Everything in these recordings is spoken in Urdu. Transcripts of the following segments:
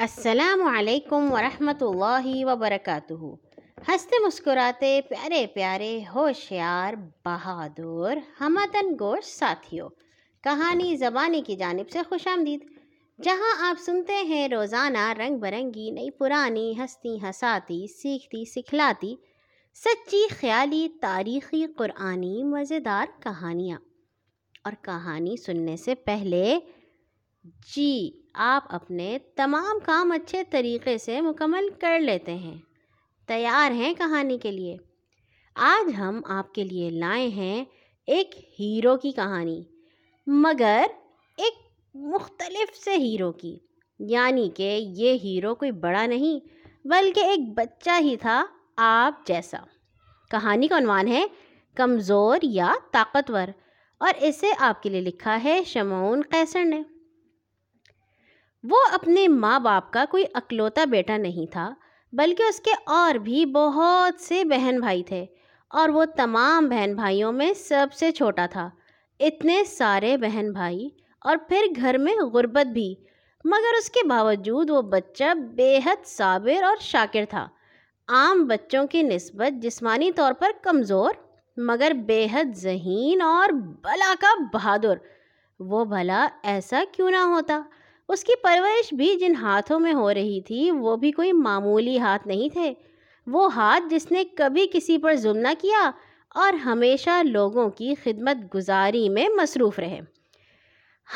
السلام علیکم ورحمۃ اللہ وبرکاتہ۔ ہنستے مسکراتے پیارے پیارے ہوشیار بہادر ہمتن گوش ساتھیوں کہانی زبانی کی جانب سے خوش آمدید۔ جہاں آپ سنتے ہیں روزانہ رنگ برنگی، نئی پرانی ہستی ہساتی سیکھتی سکھلاتی، سچی خیالی، تاریخی، قرآنی، مزیدار کہانیاں۔ اور کہانی سننے سے پہلے جی آپ اپنے تمام کام اچھے طریقے سے مکمل کر لیتے ہیں۔ تیار ہیں کہانی کے لیے۔ آج ہم آپ کے لیے لائے ہیں ایک ہیرو کی کہانی، مگر ایک مختلف سے ہیرو کی۔ یعنی کہ یہ ہیرو کوئی بڑا نہیں، بلکہ ایک بچہ ہی تھا آپ جیسا۔ کہانی کا عنوان ہے، کمزور یا طاقتور، اور اسے آپ کے لیے لکھا ہے شمعون قیصر نے۔ وہ اپنے ماں باپ کا کوئی اکلوتا بیٹا نہیں تھا، بلکہ اس کے اور بھی بہت سے بہن بھائی تھے، اور وہ تمام بہن بھائیوں میں سب سے چھوٹا تھا۔ اتنے سارے بہن بھائی اور پھر گھر میں غربت بھی، مگر اس کے باوجود وہ بچہ بے حد صابر اور شاکر تھا۔ عام بچوں کی نسبت جسمانی طور پر کمزور، مگر بے حد ذہین اور بلا کا بہادر۔ وہ بھلا ایسا کیوں نہ ہوتا؟ اس کی پرورش بھی جن ہاتھوں میں ہو رہی تھی، وہ بھی کوئی معمولی ہاتھ نہیں تھے۔ وہ ہاتھ جس نے کبھی کسی پر ظلم نہ کیا اور ہمیشہ لوگوں کی خدمت گزاری میں مصروف رہے۔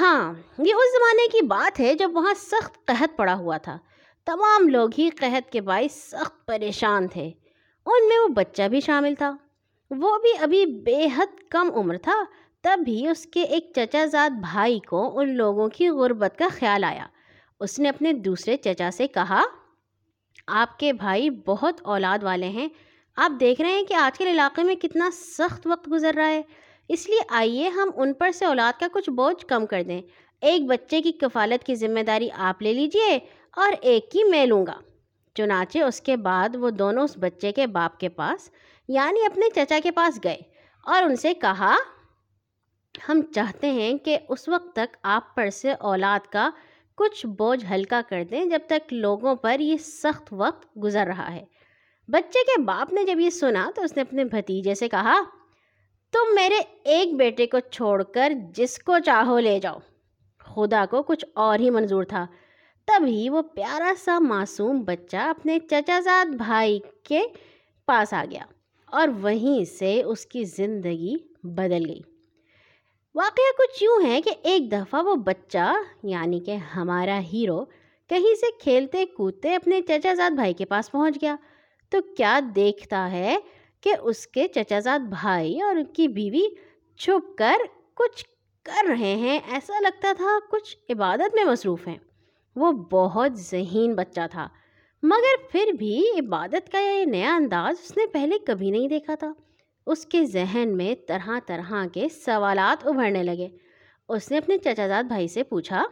ہاں یہ اس زمانے کی بات ہے جب وہاں سخت قحط پڑا ہوا تھا۔ تمام لوگ ہی قحط کے باعث سخت پریشان تھے۔ ان میں وہ بچہ بھی شامل تھا۔ وہ بھی ابھی بے حد کم عمر تھا۔ تب اس کے ایک چچا زاد بھائی کو ان لوگوں کی غربت کا خیال آیا۔ اس نے اپنے دوسرے چچا سے کہا، آپ کے بھائی بہت اولاد والے ہیں۔ آپ دیکھ رہے ہیں کہ آج کل علاقے میں کتنا سخت وقت گزر رہا ہے۔ اس لیے آئیے ہم ان پر سے اولاد کا کچھ بوجھ کم کر دیں۔ ایک بچے کی کفالت کی ذمہ داری آپ لے لیجیے اور ایک کی میں لوں گا۔ چنانچہ اس کے بعد وہ دونوں اس بچے کے باپ کے پاس یعنی اپنے چچا کے پاس گئے اور ان سے کہا ہم چاہتے ہیں کہ اس وقت تک آپ پر سے اولاد کا کچھ بوجھ ہلکا کر دیں جب تک لوگوں پر یہ سخت وقت گزر رہا ہے۔ بچے کے باپ نے جب یہ سنا تو اس نے اپنے بھتیجے سے کہا، تم میرے ایک بیٹے کو چھوڑ کر جس کو چاہو لے جاؤ۔ خدا کو کچھ اور ہی منظور تھا۔ تبھی وہ پیارا سا معصوم بچہ اپنے چچا زاد بھائی کے پاس آ گیا اور وہیں سے اس کی زندگی بدل گئی۔ واقعہ کچھ یوں ہے کہ ایک دفعہ وہ بچہ یعنی کہ ہمارا ہیرو، کہیں سے کھیلتے کودتے اپنے چچا زاد بھائی کے پاس پہنچ گیا۔ تو کیا دیکھتا ہے کہ اس کے چچا زاد بھائی اور ان کی بیوی چھپ کر کچھ کر رہے ہیں۔ ایسا لگتا تھا کچھ عبادت میں مصروف ہیں۔ وہ بہت ذہین بچہ تھا، مگر پھر بھی عبادت کا یہ نیا انداز اس نے پہلے کبھی نہیں دیکھا تھا۔ اس کے ذہن میں طرح طرح کے سوالات ابھرنے لگے۔ اس نے اپنے چچا زاد بھائی سے پوچھا،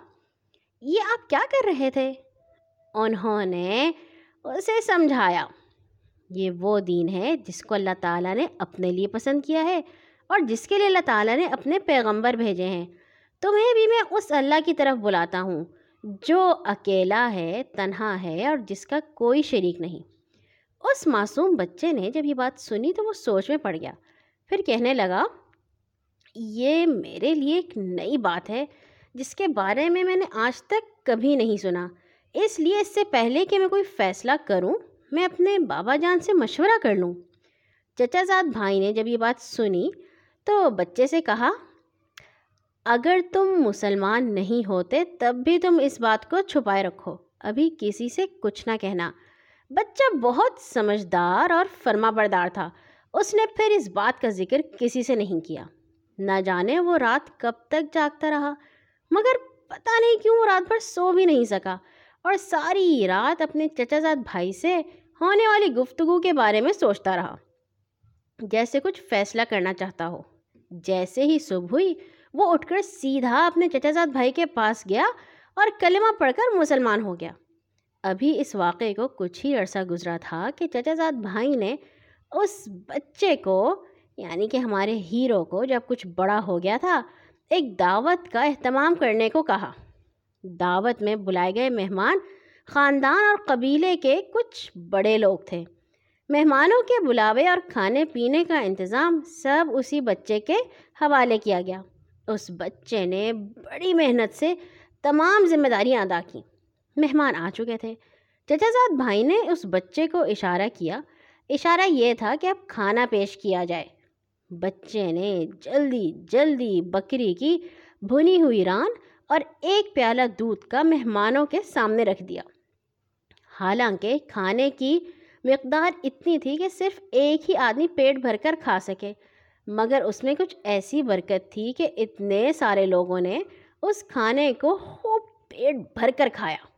یہ آپ کیا کر رہے تھے؟ انہوں نے اسے سمجھایا، یہ وہ دین ہے جس کو اللہ تعالیٰ نے اپنے لیے پسند کیا ہے اور جس کے لیے اللہ تعالیٰ نے اپنے پیغمبر بھیجے ہیں۔ تمہیں بھی میں اس اللہ کی طرف بلاتا ہوں جو اکیلا ہے، تنہا ہے اور جس کا کوئی شریک نہیں۔ اس معصوم بچے نے جب یہ بات سنی تو وہ سوچ میں پڑ گیا۔ پھر کہنے لگا، یہ میرے لیے ایک نئی بات ہے جس کے بارے میں میں نے آج تک کبھی نہیں سنا۔ اس لیے اس سے پہلے کہ میں کوئی فیصلہ کروں، میں اپنے بابا جان سے مشورہ کر لوں چچا زاد بھائی نے جب یہ بات سنی تو بچے سے کہا، اگر تم مسلمان نہیں ہوتے تب بھی تم اس بات کو چھپائے رکھو۔ ابھی کسی سے کچھ نہ کہنا۔ بچہ بہت سمجھدار اور فرما بردار تھا۔ اس نے پھر اس بات کا ذکر کسی سے نہیں کیا۔ نہ جانے وہ رات کب تک جاگتا رہا، مگر پتہ نہیں کیوں رات بھر سو بھی نہیں سکا۔ اور ساری رات اپنے چچا زاد بھائی سے ہونے والی گفتگو کے بارے میں سوچتا رہا۔ جیسے کچھ فیصلہ کرنا چاہتا ہو۔ جیسے ہی صبح ہوئی، وہ اٹھ کر سیدھا اپنے چچا زاد بھائی کے پاس گیا اور کلمہ پڑھ کر مسلمان ہو گیا۔ ابھی اس واقعے کو کچھ ہی عرصہ گزرا تھا کہ چچا زاد بھائی نے اس بچے کو یعنی کہ ہمارے ہیرو کو، جب کچھ بڑا ہو گیا تھا، ایک دعوت کا اہتمام کرنے کو کہا۔ دعوت میں بلائے گئے مہمان خاندان اور قبیلے کے کچھ بڑے لوگ تھے۔ مہمانوں کے بلاوے اور کھانے پینے کا انتظام سب اسی بچے کے حوالے کیا گیا۔ اس بچے نے بڑی محنت سے تمام ذمہ داریاں ادا کیں۔ مہمان آ چکے تھے۔ چچا زاد بھائی نے اس بچے کو اشارہ کیا۔ اشارہ یہ تھا کہ اب کھانا پیش کیا جائے۔ بچے نے جلدی جلدی بکری کی بھنی ہوئی ران اور ایک پیالہ دودھ کا مہمانوں کے سامنے رکھ دیا۔ حالانکہ کھانے کی مقدار اتنی تھی کہ صرف ایک ہی آدمی پیٹ بھر کر کھا سکے۔ مگر اس میں کچھ ایسی برکت تھی کہ اتنے سارے لوگوں نے اس کھانے کو خوب پیٹ بھر کر کھایا۔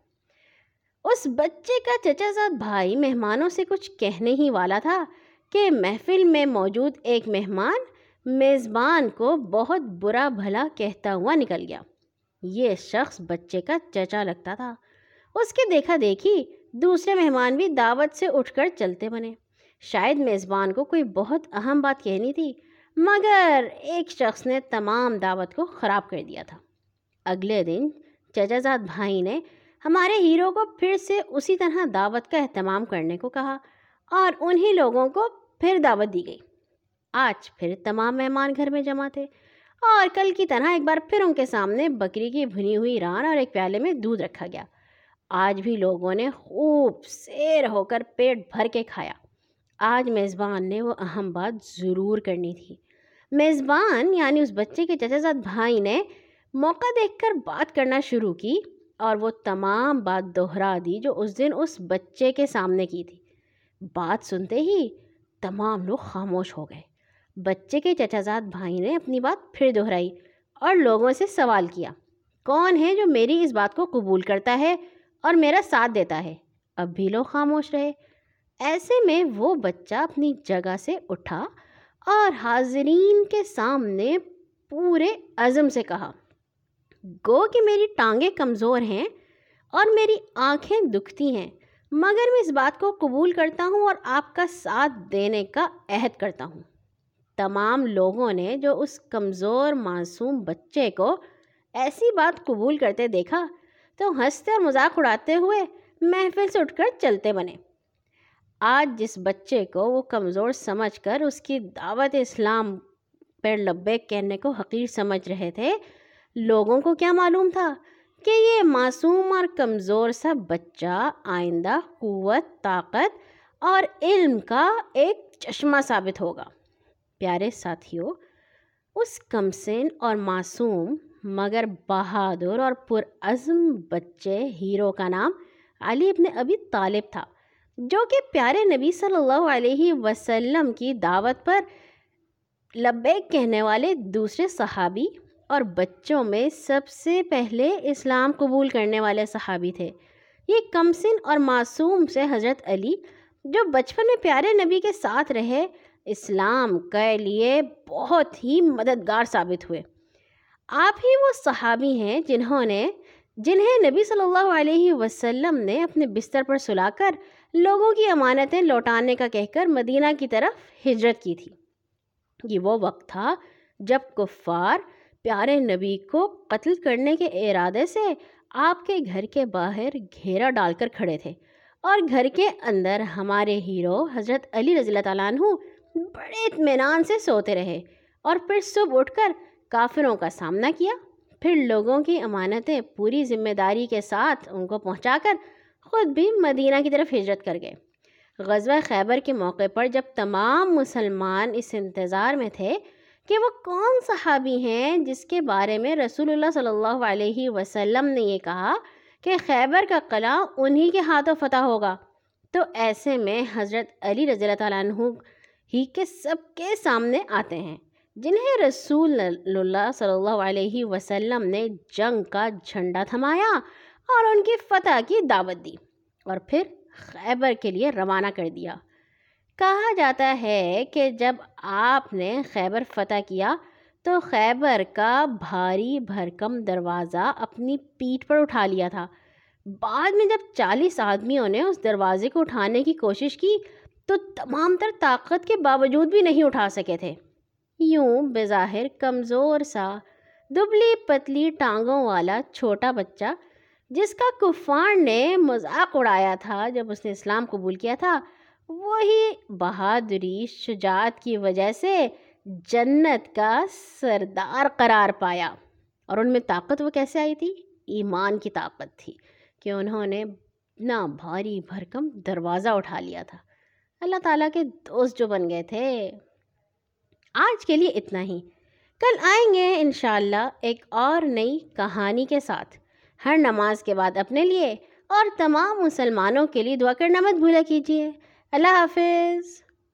اس بچے کا چچا زاد بھائی مہمانوں سے کچھ کہنے ہی والا تھا کہ محفل میں موجود ایک مہمان میزبان کو بہت برا بھلا کہتا ہوا نکل گیا۔ یہ شخص بچے کا چچا لگتا تھا۔ اس کے دیکھا دیکھی دوسرے مہمان بھی دعوت سے اٹھ کر چلتے بنے۔ شاید میزبان کو کوئی بہت اہم بات کہنی تھی، مگر ایک شخص نے تمام دعوت کو خراب کر دیا تھا۔ اگلے دن چچا زاد بھائی نے ہمارے ہیرو کو پھر سے اسی طرح دعوت کا اہتمام کرنے کو کہا اور انہی لوگوں کو پھر دعوت دی گئی۔ آج پھر تمام مہمان گھر میں جمع تھے اور کل کی طرح ایک بار پھر ان کے سامنے بکری کی بھنی ہوئی ران اور ایک پیالے میں دودھ رکھا گیا۔ آج بھی لوگوں نے خوب سیر ہو کر پیٹ بھر کے کھایا۔ آج میزبان نے وہ اہم بات ضرور کرنی تھی۔ میزبان یعنی اس بچے کے چچا زاد بھائی نے موقع دیکھ کر بات کرنا شروع کی۔ اور وہ تمام بات دہرا دی جو اس دن اس بچے کے سامنے کی تھی۔ بات سنتے ہی تمام لوگ خاموش ہو گئے۔ بچے کے چچا زاد بھائی نے اپنی بات پھر دہرائی اور لوگوں سے سوال کیا، کون ہے جو میری اس بات کو قبول کرتا ہے اور میرا ساتھ دیتا ہے؟ اب بھی لوگ خاموش رہے۔ ایسے میں وہ بچہ اپنی جگہ سے اٹھا اور حاضرین کے سامنے پورے عزم سے کہا گو کہ میری ٹانگیں کمزور ہیں اور میری آنکھیں دکھتی ہیں، مگر میں اس بات کو قبول کرتا ہوں اور آپ کا ساتھ دینے کا عہد کرتا ہوں۔ تمام لوگوں نے جو اس کمزور معصوم بچے کو ایسی بات قبول کرتے دیکھا تو ہنستے اور مذاق اڑاتے ہوئے محفل سے اٹھ کر چلتے بنے۔ آج جس بچے کو وہ کمزور سمجھ کر اس کی دعوت اسلام پر لبے کہنے کو حقیر سمجھ رہے تھے لوگوں کو کیا معلوم تھا کہ یہ معصوم اور کمزور سا بچہ آئندہ قوت، طاقت اور علم کا ایک چشمہ ثابت ہوگا۔ پیارے ساتھیوں اس کمسن اور معصوم، مگر بہادر اور پرعزم بچے ہیرو کا نام علی ابن ابی طالب تھا، جو کہ پیارے نبی صلی اللہ علیہ وسلم کی دعوت پر لبیک کہنے والے دوسرے صحابی اور بچوں میں سب سے پہلے اسلام قبول کرنے والے صحابی تھے۔ یہ کمسن اور معصوم سے حضرت علی، جو بچپن میں پیارے نبی کے ساتھ رہے، اسلام کے لیے بہت ہی مددگار ثابت ہوئے۔ آپ ہی وہ صحابی ہیں جنہوں نے، جنہیں نبی صلی اللہ علیہ وسلم نے اپنے بستر پر سلا کر لوگوں کی امانتیں لوٹانے کا کہہ کر مدینہ کی طرف ہجرت کی تھی۔ یہ وہ وقت تھا جب کفار پیارے نبی کو قتل کرنے کے ارادے سے آپ کے گھر کے باہر گھیرا ڈال کر کھڑے تھے اور گھر کے اندر ہمارے ہیرو حضرت علی رضی اللہ تعالیٰ عنہ بڑے اطمینان سے سوتے رہے اور پھر صبح اٹھ کر کافروں کا سامنا کیا۔ پھر لوگوں کی امانتیں پوری ذمہ داری کے ساتھ ان کو پہنچا کر خود بھی مدینہ کی طرف ہجرت کر گئے۔ غزوہ خیبر کے موقع پر جب تمام مسلمان اس انتظار میں تھے کہ وہ کون صحابی ہیں جس کے بارے میں رسول اللہ صلی اللہ علیہ وسلم نے یہ کہا کہ خیبر کا قلعہ انہی کے ہاتھوں فتح ہوگا۔ تو ایسے میں حضرت علی رضی اللہ تعالیٰ عنہ ہی کے سب کے سامنے آتے ہیں، جنہیں رسول اللہ صلی اللہ علیہ وسلم نے جنگ کا جھنڈا تھمایا اور ان کی فتح کی دعوت دی اور پھر خیبر کے لیے روانہ کر دیا۔ کہا جاتا ہے کہ جب آپ نے خیبر فتح کیا تو خیبر کا بھاری بھرکم دروازہ اپنی پیٹھ پر اٹھا لیا تھا۔ بعد میں جب چالیس آدمیوں نے اس دروازے کو اٹھانے کی کوشش کی تو تمام تر طاقت کے باوجود بھی نہیں اٹھا سکے تھے۔ یوں بظاہر کمزور سا، دبلی پتلی ٹانگوں والا چھوٹا بچہ، جس کا کفار نے مذاق اڑایا تھا جب اس نے اسلام قبول کیا تھا وہی بہادری شجاعت کی وجہ سے جنت کا سردار قرار پایا۔ اور ان میں طاقت وہ کیسے آئی تھی؟ ایمان کی طاقت تھی کہ انہوں نے اتنا بھاری بھرکم دروازہ اٹھا لیا تھا۔ اللہ تعالیٰ کے دوست جو بن گئے تھے، آج کے لیے اتنا ہی۔ کل آئیں گے انشاءاللہ ایک اور نئی کہانی کے ساتھ۔ ہر نماز کے بعد اپنے لیے اور تمام مسلمانوں کے لیے دعا کرنا مت بھولا کیجیے اللہ حافظ